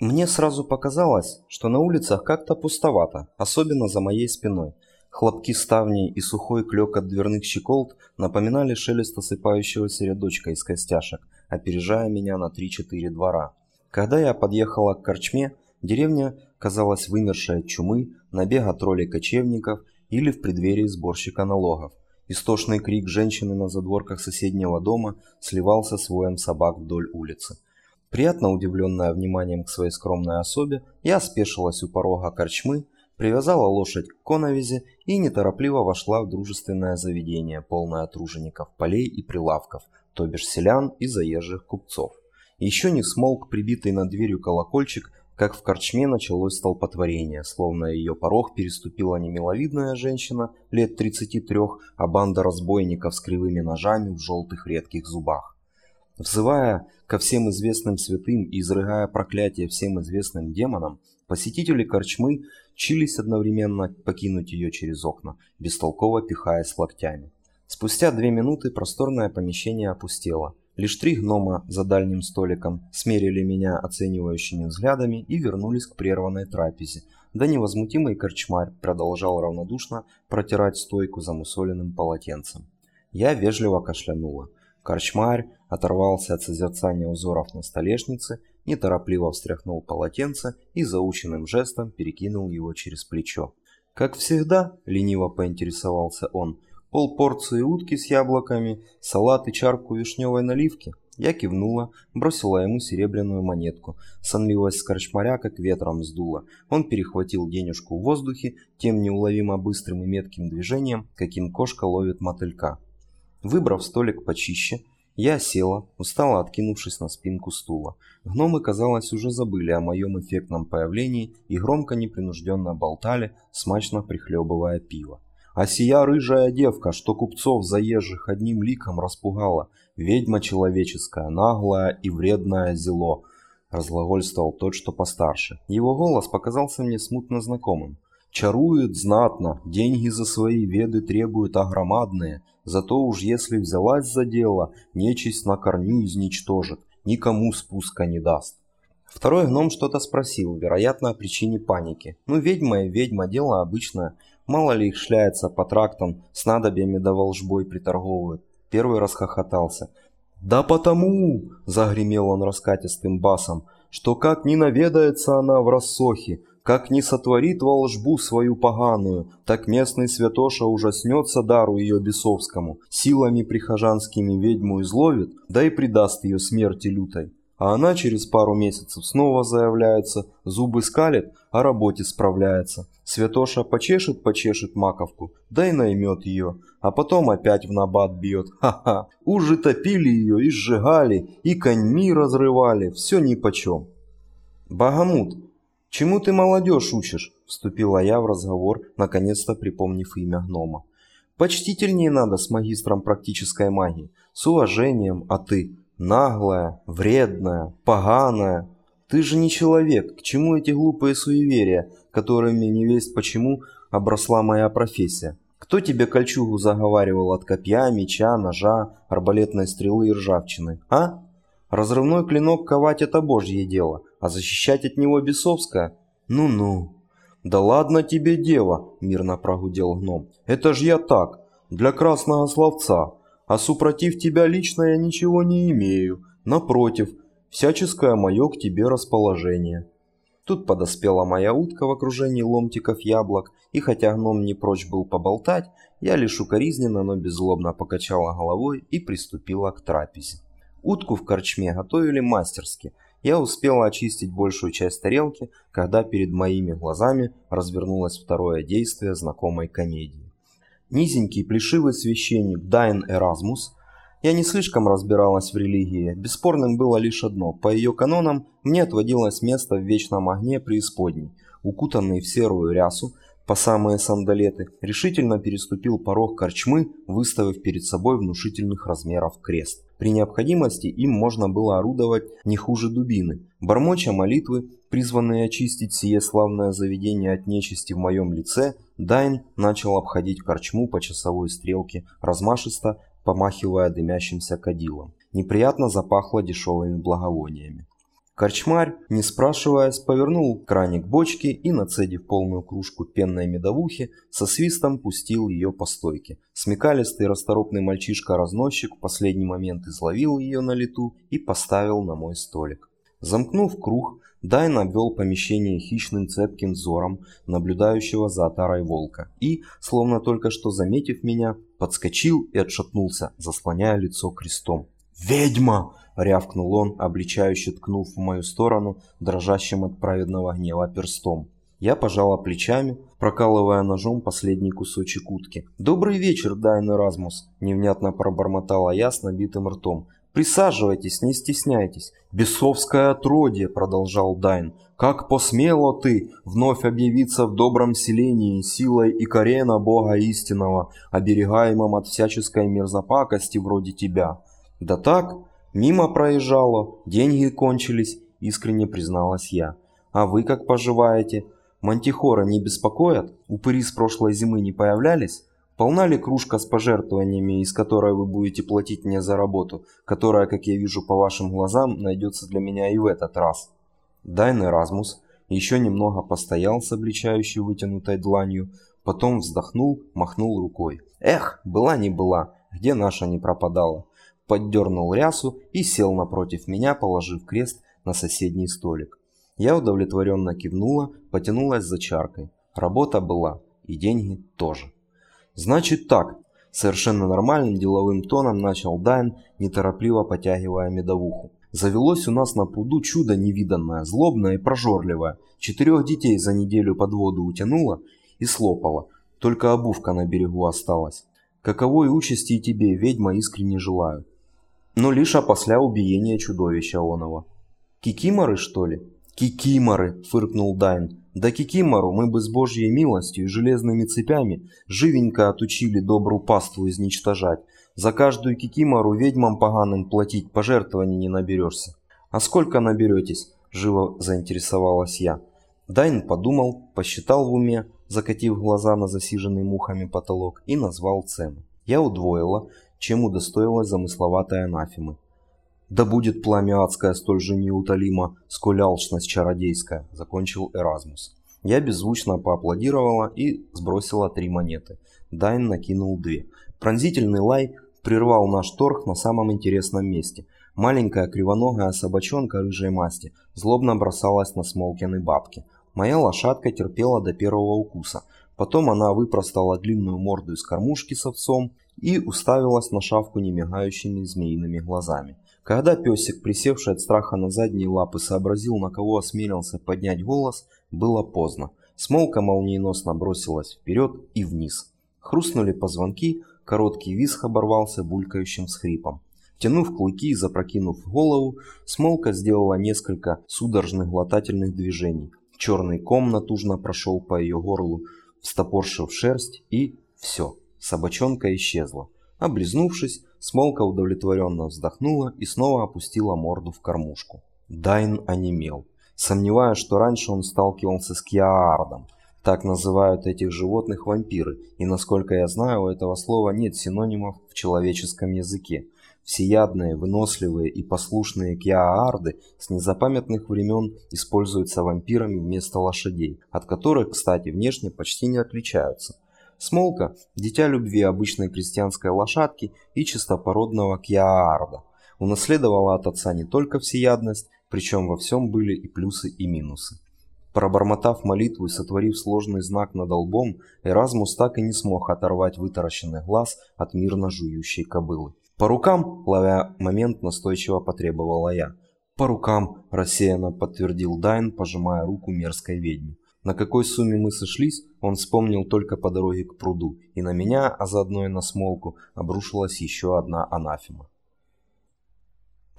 Мне сразу показалось, что на улицах как-то пустовато, особенно за моей спиной. Хлопки ставней и сухой клёкот дверных щеколд напоминали шелест осыпающегося рядочка из костяшек, опережая меня на 3-4 двора. Когда я подъехала к корчме, деревня казалась вымершей от чумы, набега троллей-кочевников или в преддверии сборщика налогов. Истошный крик женщины на задворках соседнего дома сливался с воем собак вдоль улицы. Приятно удивленная вниманием к своей скромной особе, я спешилась у порога корчмы, привязала лошадь к коновизе и неторопливо вошла в дружественное заведение, полное тружеников полей и прилавков, то бишь селян и заезжих купцов. Еще не смолк прибитый над дверью колокольчик, как в корчме началось столпотворение, словно ее порог переступила не миловидная женщина лет 33, а банда разбойников с кривыми ножами в желтых редких зубах. Взывая ко всем известным святым и изрыгая проклятие всем известным демонам, посетители корчмы чились одновременно покинуть ее через окна, бестолково пихаясь локтями. Спустя две минуты просторное помещение опустело. Лишь три гнома за дальним столиком смерили меня оценивающими взглядами и вернулись к прерванной трапезе, да невозмутимый корчмарь продолжал равнодушно протирать стойку замусоленным полотенцем. Я вежливо кашлянула. Корчмарь оторвался от созерцания узоров на столешнице, неторопливо встряхнул полотенце и заученным жестом перекинул его через плечо. «Как всегда», — лениво поинтересовался он, — «полпорции утки с яблоками, салат и чарку вишневой наливки». Я кивнула, бросила ему серебряную монетку. Сонливость корчмаря как ветром сдула. Он перехватил денежку в воздухе тем неуловимо быстрым и метким движением, каким кошка ловит мотылька. Выбрав столик почище, я села, устало откинувшись на спинку стула. Гномы, казалось, уже забыли о моем эффектном появлении и громко непринужденно болтали, смачно прихлебывая пиво. А сия рыжая девка, что купцов заезжих одним ликом распугала, ведьма человеческая, наглая и вредное зело, разглагольствовал тот, что постарше. Его голос показался мне смутно знакомым. Чарует знатно, деньги за свои веды требуют огромадные, зато уж если взялась за дело, нечисть на корню изничтожит, никому спуска не даст. Второй гном что-то спросил, вероятно, о причине паники. Ну, ведьма и ведьма, дело обычное. Мало ли их шляется по трактам, с надобьями да волжбой приторговывают. Первый расхохотался. «Да потому!» – загремел он раскатистым басом, что как не наведается она в рассохе, как не сотворит волжбу свою поганую, так местный святоша ужаснется дару ее бесовскому, силами прихожанскими ведьму изловит, да и предаст ее смерти лютой. А она через пару месяцев снова заявляется, зубы скалит, о работе справляется. Святоша почешет-почешет маковку, да и наймет ее, а потом опять в набат бьет. Ха-ха, уже топили ее и сжигали, и коньми разрывали, все нипочем. Багамут, «Чему ты молодежь учишь?» – вступила я в разговор, наконец-то припомнив имя гнома. «Почтительнее надо с магистром практической магии, с уважением, а ты наглая, вредная, поганая. Ты же не человек, к чему эти глупые суеверия, которыми не весть почему обросла моя профессия? Кто тебе кольчугу заговаривал от копья, меча, ножа, арбалетной стрелы и ржавчины, а?» Разрывной клинок ковать это божье дело, а защищать от него бесовское? Ну-ну. Да ладно тебе, дева, мирно прогудел гном. Это ж я так, для красного словца. А супротив тебя лично я ничего не имею. Напротив, всяческое мое к тебе расположение. Тут подоспела моя утка в окружении ломтиков яблок, и хотя гном не прочь был поболтать, я лишь укоризненно, но беззлобно покачала головой и приступила к трапезе. Утку в корчме готовили мастерски. Я успела очистить большую часть тарелки, когда перед моими глазами развернулось второе действие знакомой комедии. Низенький плешивый священник Дайн Эразмус я не слишком разбиралась в религии. Бесспорным было лишь одно. По ее канонам мне отводилось место в вечном огне преисподней. Укутанный в серую рясу, по самые сандалеты, решительно переступил порог корчмы, выставив перед собой внушительных размеров крест. При необходимости им можно было орудовать не хуже дубины. Бормоча молитвы, призванные очистить сие славное заведение от нечисти в моем лице, Дайн начал обходить корчму по часовой стрелке, размашисто помахивая дымящимся кадилом. Неприятно запахло дешевыми благовониями. Корчмарь, не спрашиваясь, повернул краник бочки и, нацедив полную кружку пенной медовухи, со свистом пустил ее по стойке. Смекалистый расторопный мальчишка-разносчик в последний момент изловил ее на лету и поставил на мой столик. Замкнув круг, Дайн обвел помещение хищным цепким взором, наблюдающего за отарой волка, и, словно только что заметив меня, подскочил и отшатнулся, заслоняя лицо крестом. «Ведьма!» — рявкнул он, обличающе ткнув в мою сторону, дрожащим от праведного гнева перстом. Я пожала плечами, прокалывая ножом последний кусочек утки. «Добрый вечер, Дайн Эразмус!» — невнятно пробормотала я с набитым ртом. «Присаживайтесь, не стесняйтесь!» «Бесовское отродье!» — продолжал Дайн. «Как посмело ты вновь объявиться в добром селении силой и корена Бога истинного, оберегаемым от всяческой мерзопакости вроде тебя!» «Да так, мимо проезжало, деньги кончились», — искренне призналась я. «А вы как поживаете? Мантихора не беспокоят? Упыри с прошлой зимы не появлялись? Полна ли кружка с пожертвованиями, из которой вы будете платить мне за работу, которая, как я вижу по вашим глазам, найдется для меня и в этот раз?» Дайн Эразмус еще немного постоял с обличающей вытянутой дланью, потом вздохнул, махнул рукой. «Эх, была не была, где наша не пропадала?» Поддернул рясу и сел напротив меня, положив крест на соседний столик. Я удовлетворенно кивнула, потянулась за чаркой. Работа была, и деньги тоже. «Значит так», – совершенно нормальным деловым тоном начал Дайн, неторопливо потягивая медовуху. «Завелось у нас на пруду чудо невиданное, злобное и прожорливое. Четырех детей за неделю под воду утянуло и слопало. Только обувка на берегу осталась. Каковой участи и тебе, ведьма, искренне желаю но лишь опосля убиения чудовища оного. «Кикиморы, что ли?» «Кикиморы!» – фыркнул Дайн. «Да кикимору мы бы с божьей милостью и железными цепями живенько отучили добру паству изничтожать. За каждую кикимору ведьмам поганым платить пожертвований не наберешься». «А сколько наберетесь?» – живо заинтересовалась я. Дайн подумал, посчитал в уме, закатив глаза на засиженный мухами потолок и назвал цену. Я удвоила, чем удостоилась замысловатой анафемы. «Да будет пламя адское столь же неутолимо, сколь алчность чародейская», — закончил Эразмус. Я беззвучно поаплодировала и сбросила три монеты. Дайн накинул две. Пронзительный лай прервал наш торг на самом интересном месте. Маленькая кривоногая собачонка рыжей масти злобно бросалась на Смолкины бабки. Моя лошадка терпела до первого укуса. Потом она выпростала длинную морду из кормушки с овцом и уставилась на шавку немигающими змеиными глазами. Когда песик, присевший от страха на задние лапы, сообразил, на кого осмелился поднять голос, было поздно. Смолка молниеносно бросилась вперед и вниз. Хрустнули позвонки, короткий визг оборвался булькающим схрипом. Тянув клыки и запрокинув голову, Смолка сделала несколько судорожных глотательных движений. Черный ком натужно прошел по ее горлу, встопоршив шерсть и все. Собачонка исчезла. Облизнувшись, Смолка удовлетворенно вздохнула и снова опустила морду в кормушку. Дайн онемел, сомневаясь, что раньше он сталкивался с Киаардом. Так называют этих животных вампиры, и насколько я знаю, у этого слова нет синонимов в человеческом языке. Всеядные, выносливые и послушные киаарды с незапамятных времен используются вампирами вместо лошадей, от которых, кстати, внешне почти не отличаются. Смолка – дитя любви обычной крестьянской лошадки и чистопородного кьяарда. Унаследовала от отца не только всеядность, причем во всем были и плюсы, и минусы. Пробормотав молитву и сотворив сложный знак над лбом, Эразмус так и не смог оторвать вытаращенный глаз от мирно жующей кобылы. «По рукам!» – ловя момент, настойчиво потребовала я. «По рукам!» – рассеянно подтвердил Дайн, пожимая руку мерзкой ведьме. На какой сумме мы сошлись, он вспомнил только по дороге к пруду, и на меня, а заодно и на смолку, обрушилась еще одна анафема.